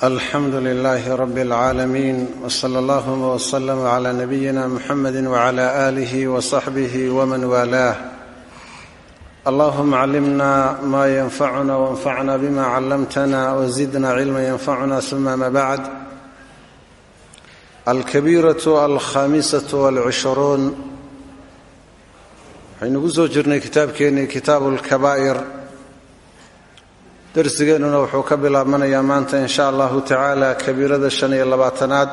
alxamdu lilaahi rabi اlcaalamiin wsala allahuma wslama cla nabiyina muxamedi wcla alih wsaxbih wman waalaah allahuma callimna ma yanfacuna wanfacna bima callamtana wzidna cilma yanfacuna uma ma bacd alkabiiraة alkhamisaة wاlcishruun waxaynu ku soo jirnay kitaabkeennii kitaabu اlkabaa'ir darsigeennuna wuxuu ka bilaabmanayaa maanta in sha allahu tacaala kabiirada shan iyo labaatanaad.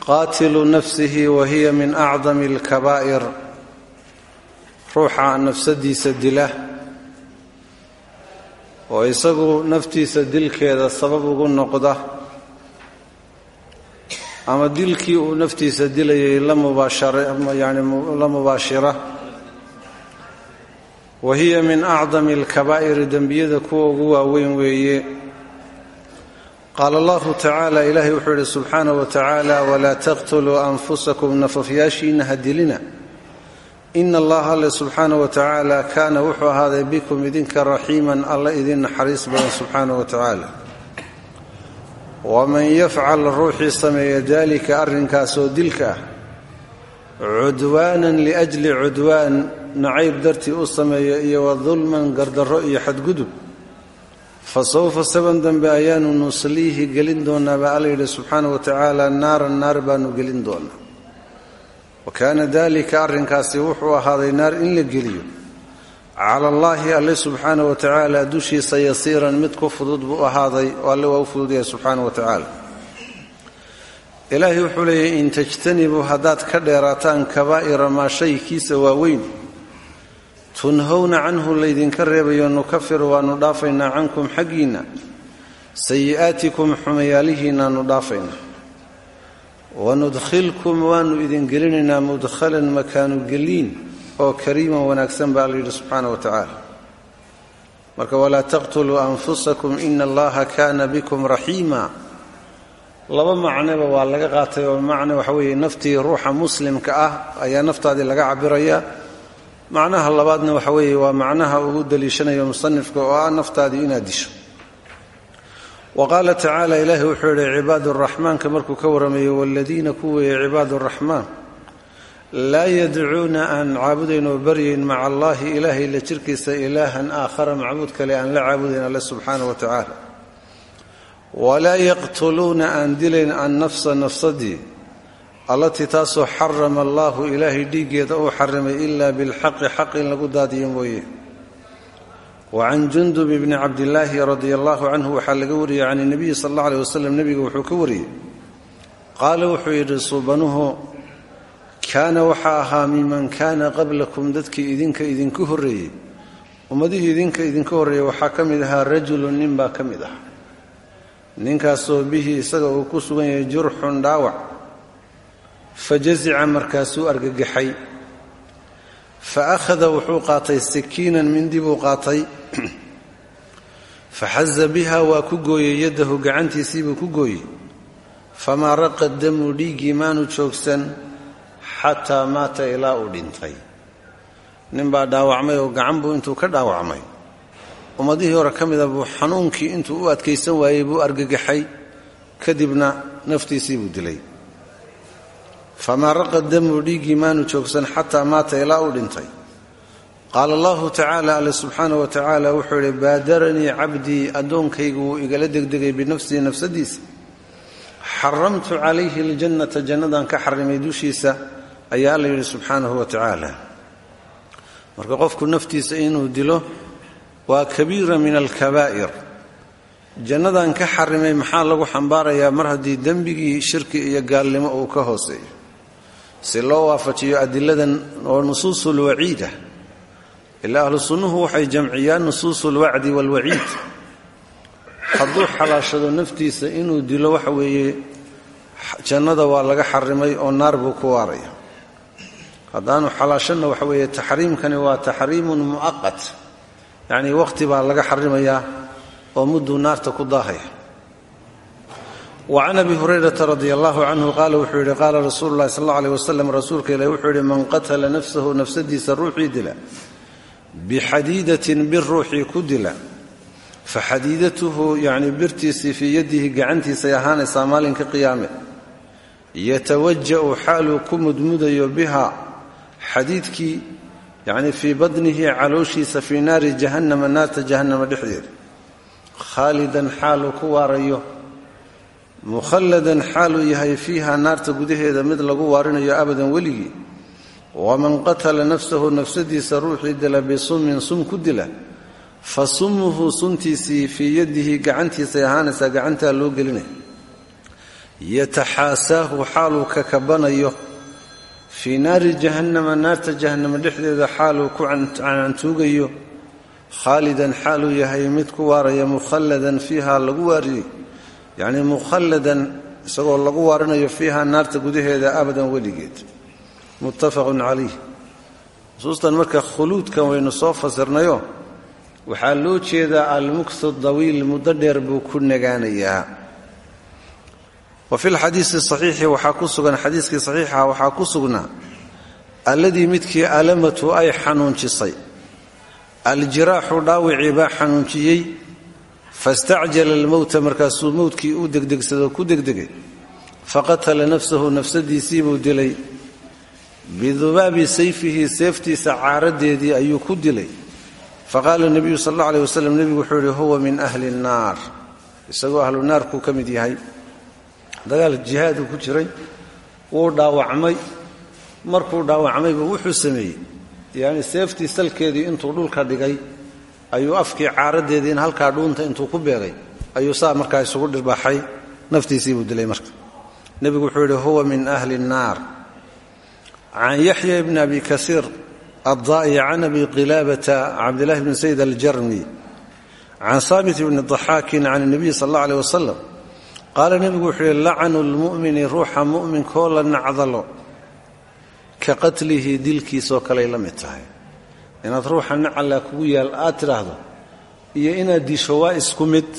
Qaatilu nafsihi wa hiya min acdami alkabaa'ir. Ruuxa nafsadiisa dila. Oo isagu naftiisa dilkeeda sabab ugu noqda. Ama dilkii uu naftiisa dilayay la mubaasharayani la mubaashira wa hiya min acdami alkabaa'iri dembiyada kuwa ugu waaweyn weeye. Qaala allahu tacaala ilaahay wuxuu yidhi subxaanahu wa tacaala walaa taqtuluu anfusakum nafafyaashiina ha dilina ina allaha alle subxaanahu wa tacaala kaana wuxuu ahaaday bikum idinka raxiiman alla idin naxariis badan subxaanahu wa tacaala waman yafcal ruuxii sameeya daalika arrinkaasoo dilka ah cudwaanan liajli cudwaan nacayb dartii u sameeya iyo wa dulman gardarro iyo xadgudub fa sawfa saban dambe ayaanu nusliihi gelin doonaa baa alla yidhi subxaana wa tacaala naaran naar baanu gelin doonaa wa kaana dalika arrinkaasi wuxuu ahaaday naar in la geliyo cala allaahi alle subxaana wa tacaala dushiisa yasiiran mid ku fudud buu ahaaday oo alle waa u fududyahay subxaana wa tacaala ilaahay wuxuu leeyahy in tajtanibuu haddaad ka dheeraataan kabaa'ira maa shaykiisa waaweyn tunhowna canhu laydinka reebayo nukafir waannu dhaafaynaa cankum xaggiinna sayi'aatikum xumayaalihiinnaannu dhaafaynaa. Wanudkhilkum waannu idin gelinaynaa mudkhalan makaanu geliin oo kariiman wanaagsan baa alla yidhi subxaana wa tacaala. Marka walaa taqtuluu anfusakum ina allaha kaana bikum raxiima. Laba macneba waa laga qaatay oo macne waxa weeye naftii ruuxa muslimka ah ayaa naftaadii laga cabirayaa macnaha labaadna waxa weeye waa macnaha ugu daliishanayo musanifka oo ah naftaadii inaad disho. Wa qaala tacaala ilaahi wuxuu yidhi cibaadu raxmaanka markuu ka warramayo waladiina kuweeye cibaadu raxmaan laa yadcuuna aan caabudayn oo baryayn maca allaahi ilaahay la jirkiisa ilaahan aakhara macbuud kale aan la caabudayn alle subxaana wa tacaala. Walaa yaqtuluuna aan dilayn an nafsa nafsadii allatii taasoo xarama allaahu ilaahay dhiiggeeda uu xarimay ilaa bilxaqi xaq in lagu daadiyo mooye. Wa can jundub bni cabdilaahi radia allahu canhu waxaa laga wariyey can nebiyi sal alla aleh wasalam nebiga wuxuu ka wariyey. Qaala wuxuu yidhi suubanuhu kaana waxaa ahaa miman kaana qablakum dadkii idinka idinku horreeyey ummadihii idinka idinka horreeyey waxaa ka mid ahaa rajulun nin baa ka mid ah ninkaasoo bihi isaga uu ku sugan yahay jurxun dhaawac fa jazica markaasuu argagaxay. Fa akhada wuxuu qaatay sikiinan mindi buu qaatay. Fa xaza biha waa ku gooyey yaddahu gacantiisiibuu ku gooyey. Famaa raqa damu dhiiggii maanu joogsan xataa maata ilaa uu dhintay. Ninbaa dhaawacmay oo gacan buu intuu ka dhaawacmay. Ummadihii hore ka mida buu xanuunkii intuu u adkaysan waayey buu argagaxay. Kadibna naftiisii buu dilay famaa raqa damu dhiiggii maanu joogsan xataa maata ilaa uu dhintay. Qaala allahu tacaala alle subxaana wa tacaala wuxuu idhi baadaranii cabdii addoonkaygu wuu igala degdegay binafsihi nafsadiisa. Xaramtu calayhi aljannata jannadan ka xarimay dushiisa ayaa alla yidhi subxaanahu wa tacaala. Marka qofku naftiisa inuu dilo waa kabiira min alkabaa'ir. Jannadan ka xarimay maxaa lagu xambaarayaa mar haddii dembigii shirki iyo gaalnimo uu ka hooseeyo si loo waafajiyo adiladan oo nusuusul waciidah ilaa ahlu sunnuhu waxay jamciyaan nusuusul wacdi waalwaciid hadduu xalaashado naftiisa inuu dilo waxa weeye jannada waa laga xarimay oo naar buu ku waaraya. Haddaanu xalaashanna waxa weeye taxriimkani waa taxriimun mu'aqat yacnii wakhti baa laga xarimayaa oo mudduu naarta ku daahaya wa can abi hurayrata radi allahu canhu qaala wuxuu yidhi qaala rasuulu llahi sal alla aleh wasalam rasuulka ilahi wuxuu yidhi man qatala nafsahu nafsadiisa ruuxii dila bixadiidatin bir ruuxii ku dila fa xadiidatuhu yacnii birtiisii fii yadihi gacantiisay ahaanaysaa maalinka qiyaame yatawaja'u xaaluu ku mudmudayo biha xadiidkii yacnii fii badnihi calooshiisa fii naari jahannama naarta jahannama dhexdeeda khaalidan ku waarayo mukhalladan xaaluu yahay fiiha naarta gudaheeda mid lagu waarinayo abadan weligii waman qatala nafsahu nafsadiisa ruuxii dila bisumin sum ku dila fa sumuhu suntiisii fii yadihi gacantiisay ahaanaysaa gacantaa loo gelinaya yataxaasaahu xaaluu ka kabanayo fii naari jahannama naarta jahannama dhexdeeda xaaluu ku cantuugayo khaalidan xaaluu yahay mid ku waaraya mukhalladan fiiha lagu waariyey yacnii mukhalladan isagoo lagu waarinayo fiiha naarta gudaheeda abadan weligeed. Muttafaqun calayh. Nusuustan marka khuluudkan waynu soo fasirnayo waxaa loo jeedaa almuksu dawiil muddo dheer buu ku nagaanayaa wa fi lxadiisi saxiixi waxaa ku sugan xadiiskii saxiixa waxaa ku sugnaa alladii midkii alamatu ay xanuunjisay. Aljiraaxu dhaawicii baa xanuunjiyey fastacjala almowta markaasuu mowdkii u degdegsado ku degdegay faqatala nafsahu nafsadiisii buu dilay bidubaabi sayfihi seeftiisa caaradeedii ayuu ku dilay faqaala nebiyu sal alla aleh wasalam nebigu wuxuu yidhi huwa min ahli nnaar isagoo ahlu naarkuu ka mid yahay dagaal jihaaduu ku jiray wuu dhaawacmay markuu dhaawacmayba wuxuu sameeyey yacni seeftii salkeedii intuu dhulka dhigay ayuu afkii caaradeedii in halkaa dhuunta intuu ku beegay ayuu saa markaa isugu dhirbaaxay naftiisii buu dilay marka. Nebigu wuxuu yidhi huwa min ahli nnaar can yaxya bni abi kasiir adda'i can abi qilaabata cabdillahi bni sayd aljarmi can saabit bni daxaakin can اnebiy sal alla aleh wasalam qaala nebigu wuxuu yihi lacanu lmu'mini ruuxa mu'minkoo la nacdalo ka qatlihi dilkiisoo kaley la mid tahay inaad ruuxa nacalla kugu yaal aad tidhaahdo iyo inaad disho waa isku mid.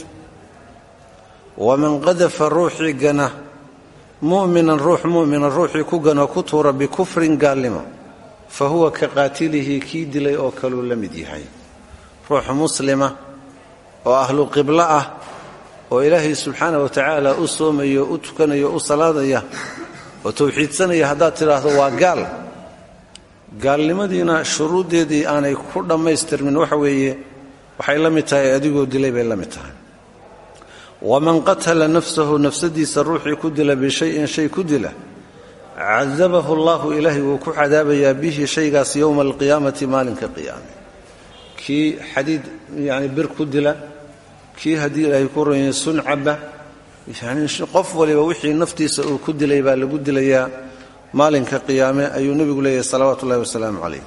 Waman qadafa ruuxii gana mu'minan ruux mu'mina ruuxii ku gano ku tuura bikufrin gaalnimo fa huwa ka qaatilihi kii dilay oo kaluu la mid yahay. Ruux muslima oo ahlu qiblo ah oo ilaahay subxaana wa tacaala u soomayo u tukanayo u salaadaya oo tawxiidsanaya haddaad tidhaahdo waa gaal gaalnimadiina shuruuddeedii aanay ku dhammaystirmin waxa weeye waxay la mid tahay adigoo dilay bay la mid tahay. Waman qatala nafsahu nafsadiisa ruuxii ku dila bishayin shay ku dila cadabahu allahu ilaahay wuu ku cadaabayaa bihi shaygaas yowma alqiyaamati maalinka qiyaame. Kii xadiid yani bir ku dila kii haddii ilaahay ku ronya sun caba yani qof waliba wixii naftiisa uu ku dilay baa lagu dilayaa maalinka qiyaame ayuu nebigu leeyahay salawaatu ullahi wasalaamu calayh.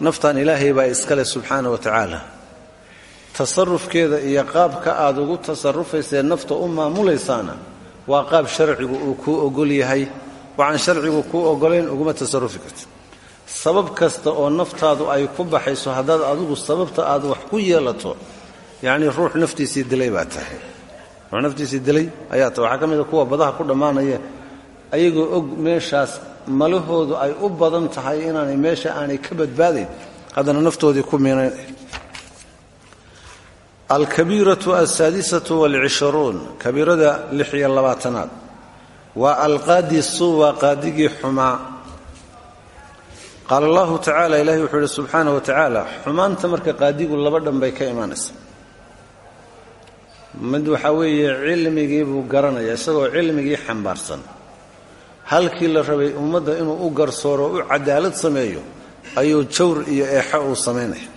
Naftan ilaahay baa iskale subxaana wa tacaala. Tasarufkeeda iyo qaabka aad ugu tasarufaysee nafta u maamulaysaana waa qaab sharcigu uu kuu ogol yahay. Waxaan sharcigu kuu ogolayn uguma tasarufi karti sabab kasta oo naftaadu ay ku baxayso haddaad adigu sababta aad wax ku yeelato yacnii ruux naftiisii dilay baa tahay. Ruux naftiisii dilay ayaa tahay waxaa ka mid kuwa badaha ku dhammaanaya ayagoo og meeshaas malahoodu ay u badan tahay inaanay meesha aanay ka badbaadayn. Haddana naftoodii ku miinayn. Alkabiiratu alsaadisatu walcishruun kabiirada lix iyo labaatanaad. Waa alqaadi suu waa qaadigii xumaa. Qaala allahu tacaala ilahi wuxuu ihi subxaana wa tacaala xumaanta marka qaadigu laba dhan bay ka imaanaysa. Mid waxaa weeye cilmigii buu garanaya isagoo cilmigii xambaarsan halkii la rabay ummadda inuu u garsooro u cadaalad sameeyo ayuu jawr iyo eexo uu samaynaya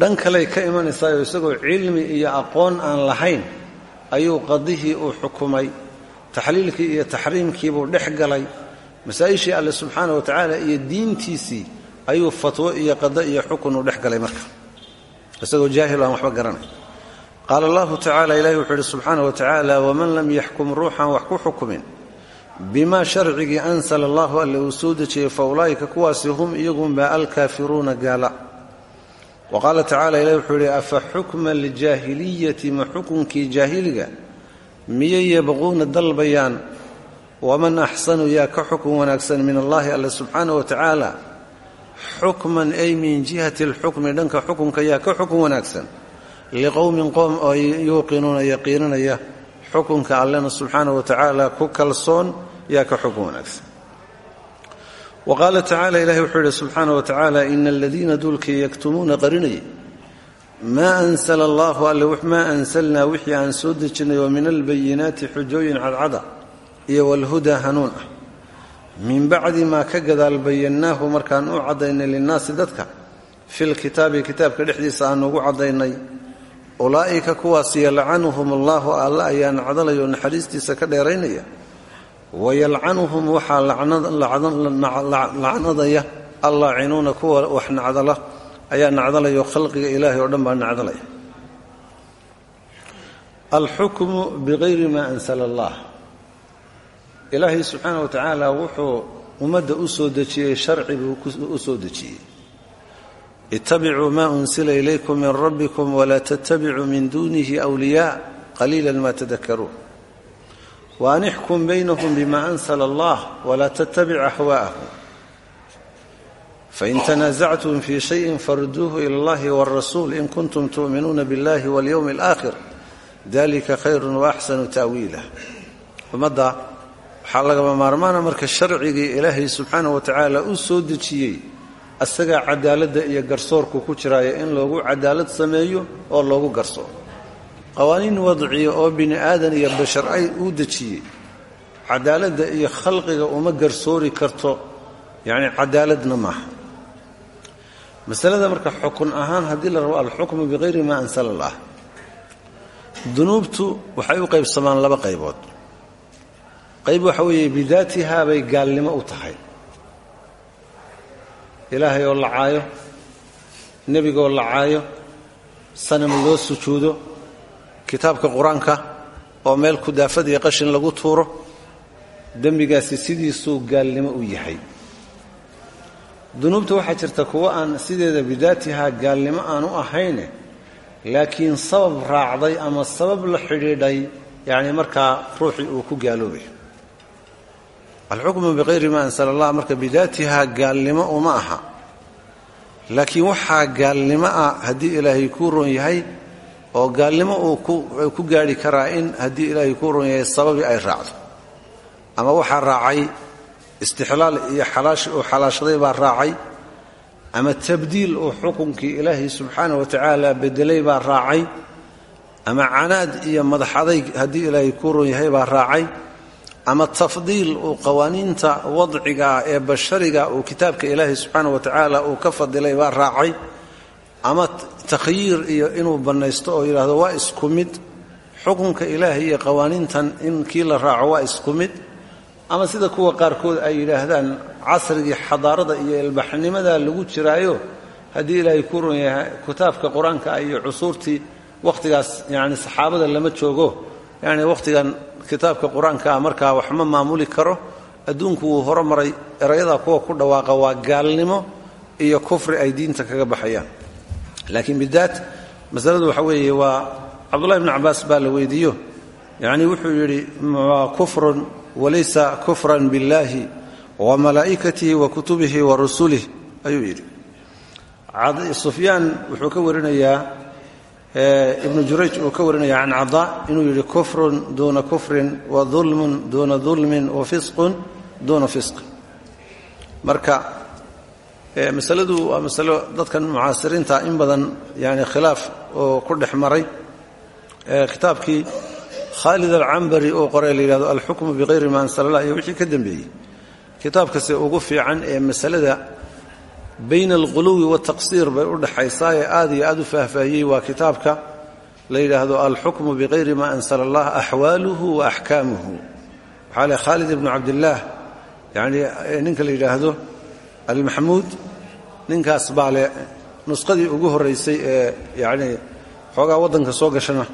dhan kaley ka imanaysaayoo isagoo cilmi iyo aqoon aan lahayn ayuu qadihii uu xukumay taxliilkii iyo taxriimkiibuu dhex galay. Masaa'ishii alle subxaana wa tacaala iyo diintiisii ayuu fatwo iyo qado iyo xukun uu dhex galay marka. Isagoo jaahil aan waxba garanay. Qaala allahu tacala ilahi wuxuu ihi subxaana wa tacaala waman lam yaxkum ruuxan wax ku xukumin bimaa sharcigii ansala allahu alle uu soo dejiyey fa ulaa'ika kuwaasi hum iyagunbaa alkaafiruuna gaala. Wa qaala tacala ilahi wuxuu yidhi afa xukma aljaahiliyati ma xukunkii jaahiliga? Miyay yabquuna dalbayaan? Waman axsanu yaa ka xukun wanaagsan min allahi alle subxaana wa tacaala xukman ay min jihati alxukmi dhanka xukunka yaa ka xukun wanaagsan. Liqowmin qoom oo yuuqinuuna yaqiininaya xukunka allena subxaana wa tacaala ku kalsoon yaa ka xukun wanaagsan. Wa qaala tacala ilahi wuxuu yidhi subxaana wa tacaala ina aladiina duulkii yaktumuuna qarinayay maa ansala allahu alle maa ansalnaa wixii aan soo dejinay oo min albayinaati xujooyin cadcada iyo walhudaa hanuun ah. Min bacdi maa ka gadaal bayannaahu markaan u caddaynay linnaasi dadka filkitaabi kitaabka dhexdiisa aan ugu caddaynay ulaa'ika kuwaas yalcanuhum allaahu alla ayaa nacdalaya oo naxariistiisa ka dheeraynaya. wayalcanuhum waxaa lacnadaya allaacinuuna kuwa wax nacdala. Ayaa nacdalayo khalqiga ilaahay oo dhan baa nacdalaya. alxukmu bikayri maa ansala allah. Ilaahay subxaana wa tacaala wuxuu ummadda u soo dejiyey sharci buu u soo dejiyey ittabicuu maa unsila ilaykum min rabbikum walaa tattabicuu min duunihi wliyaa qaliila ma tadakaruun wa an ixkum baynahum bima ansala allah walaa tattabic ahwaa'ahum fain tanaasactum fii shayin faruduuhu ila allahi wاrasuul in kuntum tu'minuuna biاllahi walyowmi اlaakhir dalika khayru waaxsanu ta'wiila ummadda waxaa lagama maarmaana marka sharcigii ilaahay subxaana wa tacaala u soo dejiyey asagaa cadaaladda iyo garsoorku ku jiraayo in loogu cadaalad sameeyo oo loogu garsooro qawaaniin wadciya oo bini aadan iyo bashar ay uu dejiyey. Cadaaladda iyo khalqiga uma garsoori karto yacni cadaaladna maaha. Masalada marka xukun ahaan haddii la rabo alxukmu bikayri maa ansala allah dunuubtu waxay u qaybsamaan laba qaybood. Qayb waxa weeye bidaatihaa bay gaalnimo u tahay ilaahay oo la caayo nebigaoo la caayo sanam loo sujuudo kitaabka qur'aanka oo meel kudaafad iyo qashin lagu tuuro dembigaasi sidiisuu gaalnimo u yahay. Dunuubta waxaa jirta kuwo aan sideeda bidaatihaa gaalnimo aan u ahayne laakiin sabab raacday ama sabab la xidhiidhay yacni markaa ruuxii uu ku gaaloobay alxukmu bikayri maa ansala allah marka bidaatihaa gaalnimo uma aha. Laakiin waxaa gaalnimo ah haddii ilaahay kuu ron yahay oo gaalnimo uu ku gaadhi karaa in haddii ilaahay kuu ron yahay sababii ay raacdo. Ama waxaa raacay istixlaal iyo uu xalaashaday baa raacay ama tabdiil uu xukunkii ilaahay subxaana wa tacaala bedelay baa raacay ama canaad iyo madax adayg haddii ilaahay kuu ron yahay baa raacay ama tafdiil uu qawaaniinta wadciga ee bashariga uu kitaabka ilaahay subxaana wa tacaala uu ka fadilay baa raacay ama takhyiir iyo inuu bannaysto oo yidhaahdo waa isku mid. Xukunka ilaahay iyo qawaaniintan in kii la raaco waa isku mid. Ama sida kuwa qaarkood ay yidhaahdaan casrigii xadaarada iyo ilbaxnimada lagu jiraayo haddii ilaahay ku ron yahay kitaabka qur'aanka iyo cusuurtii wakhtigaas yani saxaabada lama joogo yani wakhtigan kitaabka qur'aankaa markaa wax ma maamuli karo adduunku wuu horomaray erayadaa kuwa ku dhawaaqa waa gaalnimo iyo kufri ay diinta kaga baxayaan. Laakiin bidaat masaladu waxa weeye waa cabdullahi bnu cabaas baa la weydiiyo. Yacni wuxuu yidhi waa kufrun walaysa kufran biاllahi wa malaa'ikatihi wa kutubihi wa rusulih ayuu yidhi. Sufyaan wuxuu ka warinayaa ibnu jurayj uu ka warinaya can cadaa inuu yidhi kufrun duuna kufrin wa dulmun duuna dulmin wa fisqun duuna fisq. Marka masaladu waa masalo dadkan mucaasiriinta in badan yani khilaaf oo ku dhex maray. Kitaabkii khaalid alcambari uu qoray la yidhahdo alxukmu bikayri ma ansala allah iyo wixii ka dembeeyey kitaabkase ugu fiican ee masalada bayna alquluwi wataqsiir bay u dhaxaysaa ee aad iyo aad u faahfaahiyey waa kitaabka. La yidhaahdo alxukmu bikayri ma ansala allah axwaaluhu wa axkaamuhu. Waxaa leh khaalid ibnu cabdillaah yani ninka la yidhaahdo almaxmuud ninkaas baa leh nusqadii ugu horraysay ee yani xoogaa waddanka soo gashana.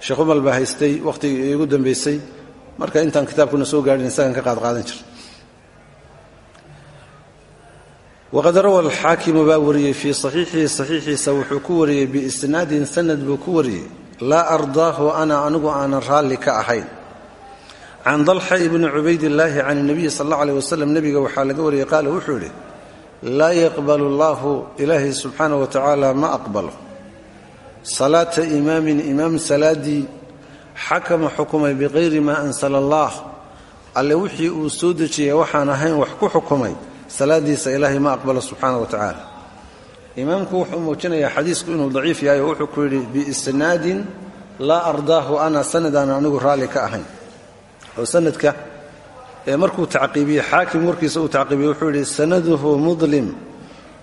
Sheekh umal baa haystay wakhtigii igu dambaysay marka intaan kitaabkuna soo gaadhin isagan ka qaadqaadan jir waqad rawa alxaakimu baa wariyey fii saxiixihi saxiixiisa wuxuu ku wariyey biisnaadin sanad buu ku wariyey laa ardaahu ana anigu aanan raalli ka ahayn can dalxa ibni cubaydillaahi can nabiyi sal alla aleh wasalam nebiga waxaa laga wariyey qaala wuxuu yidhi laa yaqbalu allaahu ilaahay subxaana wa tacaala ma aqbalo salaata imaamin imaam salaaddii xakama xukumay biqayri maa ansala allaah alle wixii uu soo dejiyey waxaan ahayn wax ku xukumay salaadiisa ilaahay ma aqbalo subxaana wa tacaala. Imaamku wuxuu muujinayaa xadiisku inuu daciif yahay oo wuxuu ku yidhi biisnaadin laa ardaahu ana sanadaan anigu raalli ka ahayn. Oo sanadka markuu tacqiibiyey xaakim warkiisa uu tacqiibiyey wuxuu yidhi sanaduhu mudlim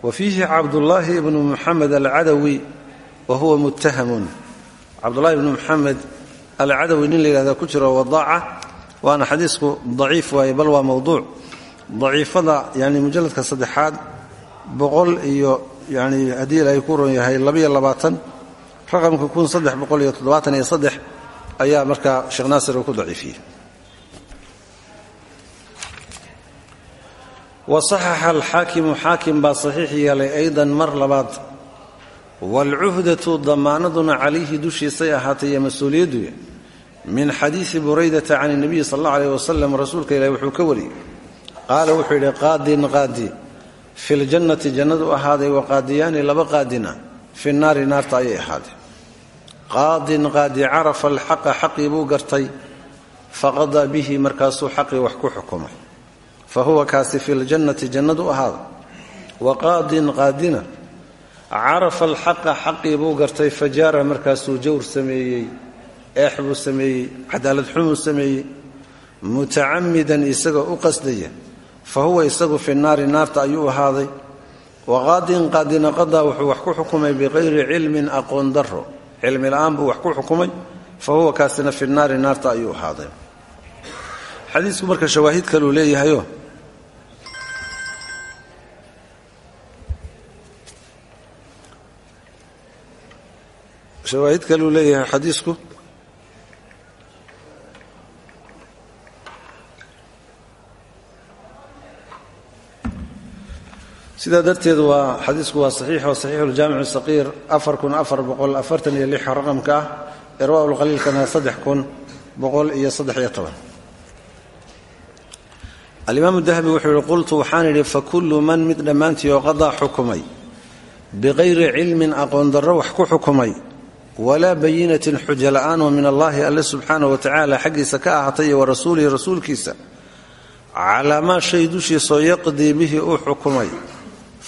wa fiihi cabdullaahi ibnu muxamed alcadawi wa huwa muttahamun. Cabdullahi ibnu muxamed alcadawi nin la yidhahda ku jiro wadaaca waana xadiisku daciif waaye bal waa mowduuc daciifada yani mujalladka saddexaad boqol iyo yani haddii ilaahay ku ron yahay labaiyo labaatan raqamka kun saddex boqol iyo toddobaatan iyo saddex ayaa markaa sheekh naasir uu ku daciifiyey. Wa saxaxa alxaakimu xaakim baa saxiix yeelay aydan mar labaad. Waalcuhdatu damaanaduna calayhi dushiisay ahaatay iyo mas'uuliyaddu min xadiisi buraydata can اnabiyi sal اllau aleyh wasalam rasuulka ilahi wuxuu ka wariyey qaala wuxuu yidhi qaadin qaadi fi ljannati jannadu ahaaday wa qaadiyaani laba qaadina fi naari naarta ayay ahaadeen qaadin qaadi carafa alxaqa xaqii buu gartay faqadaa bihi markaasuu xaqii wax ku xukumay fa huwa kaasi fi ljannati jannadu ahaada wa qaadin qaadina carafa alxaqa xaqii buu gartay fajaara markaasuu jawr sameeyey eex buu sameeyey cadaalad xumuu sameeyey mutacamidan isagoo u qasdaya fa huwa isagu fi naari naarta ayuu ahaaday. Wa qaadin qaadina qadaa wuxuu wax ku xukumay biqayri cilmin aqoon daro cilmi la'aan buu wax ku xukumay fa huwa kaasina fi naari naarta ayuu ahaaday. Xadiisku marka shawaahid kaluu leeyahayo shawaahid kaluu sidaa darteed waa xadiisku waa saxiix oo saxiixu ljaamic saqiir afar kun afar boqol afartan iyo lix raqamka ah irwaa lqaliilkana saddex kun boqol iyo saddex iyo toban. Alimaamu dahabi wuxuu yihi qultu waxaan idhi fakullu man mid dhammaantii oo qadaa xukumay biqayri cilmin aqoon darro wax ku xukumay walaa bayinatin xuja la'aan oo min allaahi alle subxaanah wa tacaala xaggiisa ka ahaatay iyo wa rasuulihi rasuulkiisa calaa maa shay dushiisoo yaqdii bihi uu xukumay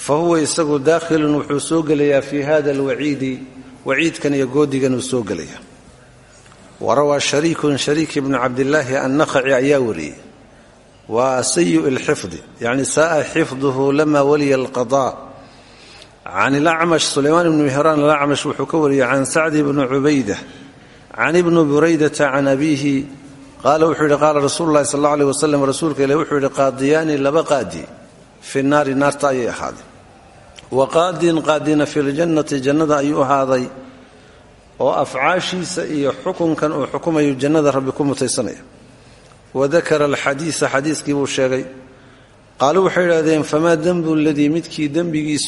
fa huwa isagu daakhilun wuxuu soo gelayaa fii hada alwaciidi waciidkan iyo goodigan uu soo gelaya warawaa shariikun shariik ibnu cabdillaahi annakhaci ayaa wariyey waa sayiu lxifdi yacni saaa xifduhu lama waliya alqada can ilacmash sulaymaan ibnu mihraan alacmash wuxuu ka wariyey can sacdi bni cubayda can ibni buraydata can abiihi qaala wuxuu yidhi qaala rasuulu llahi sal alla aleh wasalam rasuulka ilahi wuxuu yidhi qaadiyaani laba qaadi fi naari naarta ayay ahaaday wa qaadin qaadina fi ljannati jannada ayuu ahaaday oo afcaashiisa iyo xukunkan uu xukumayo jannada rabbi ku mutaysanaya wadakara alxadiisa xadiiskii buu sheegay qaaluu waxay idhahdeen famaa denbu ladii midkii dembigiisu